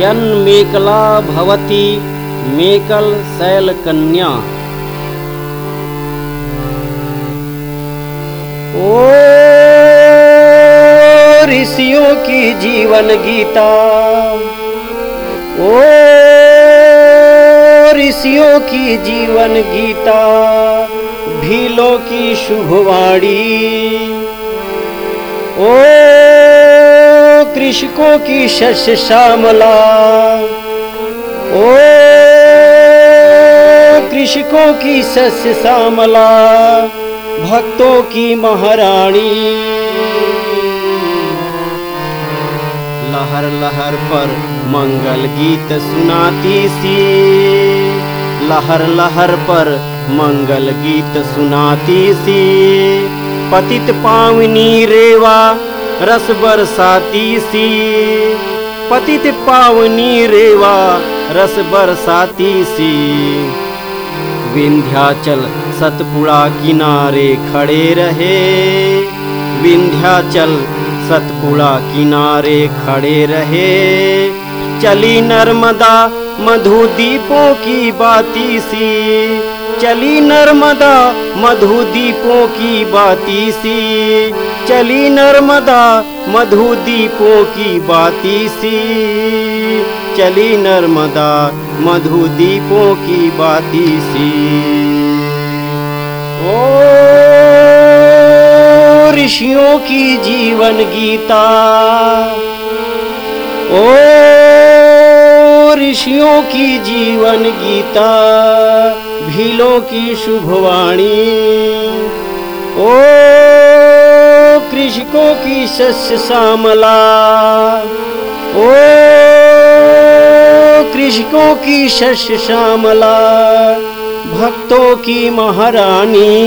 यन्मेकला भवती, मेकल शैल कन्या। ओ ऋषियों की जीवन गीता, ओ ऋषियों की जीवन गीता, भीलों की शुभवाणी। ओ कृषकों की शस्य श्यामला। ओ कृषकों की शस्य श्यामला, भक्तों की महारानी। लहर लहर पर मंगल गीत सुनाती सी। लहर लहर पर मंगल गीत सुनाती सी। पतित पावनी रेवा रस बरसाती सी। पतित पावनी रेवा, रस बरसाती सी। विंध्याचल सतपुड़ा किनारे खड़े रहे। विंध्याचल सतपुड़ा किनारे खड़े रहे। चली नर्मदा मधु दीपों की बाती सी। चली नर्मदा मधु दीपों की बाती सी। चली नर्मदा मधु दीपों की बाती सी। चली नर्मदा मधु दीपों की बाती सी। ओ ऋषियों की जीवन गीता। ओ ऋषियों की जीवन गीता, भीलों की शुभवाणी। ओ कृषकों की शस्य श्यामला ओ कृषकों की शस्य श्यामला भक्तों की महारानी।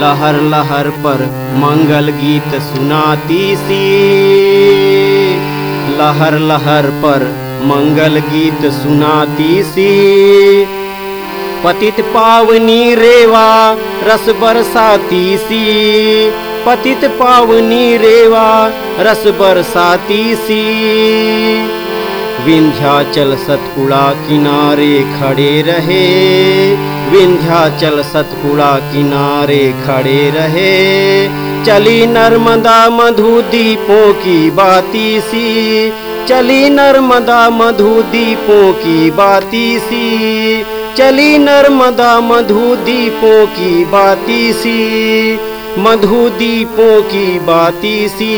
लहर लहर पर मंगल गीत सुनाती सी। लहर लहर पर मंगल गीत सुनाती सी। पतित पावनी रेवा रस बरसाती सी। पतित पावनी रेवा रस बरसाती सी। विंध्याचल सतपुड़ा किनारे खड़े रहे। विंध्याचल सतपुड़ा किनारे खड़े रहे। चली नर्मदा मधु दीपों की बाती सी। चली नर्मदा मधु दीपों की बाती सी। चली नर्मदा मधु दीपों की बाती सी। मधु दीपों की बाती सी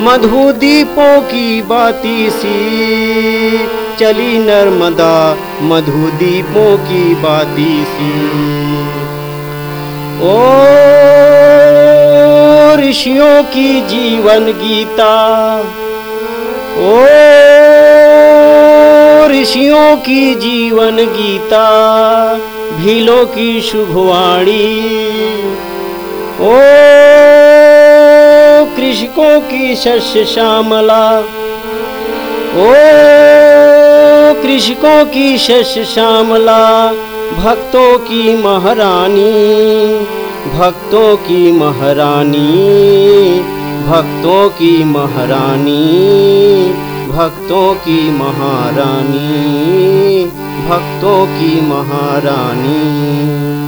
मधु दीपों की बाती सी। चली नर्मदा मधु दीपों की बाती सी। ओ ऋषियों की जीवन गीता, ओ ऋषियों की जीवन गीता, भीलों की शुभवाणी। ओ कृषकों की शस्य श्यामला। ओ कृषकों की शस्य श्यामला, भक्तों की महारानी, भक्तों की महारानी, भक्तों की महारानी, भक्तों की महारानी, भक्तों की महारानी।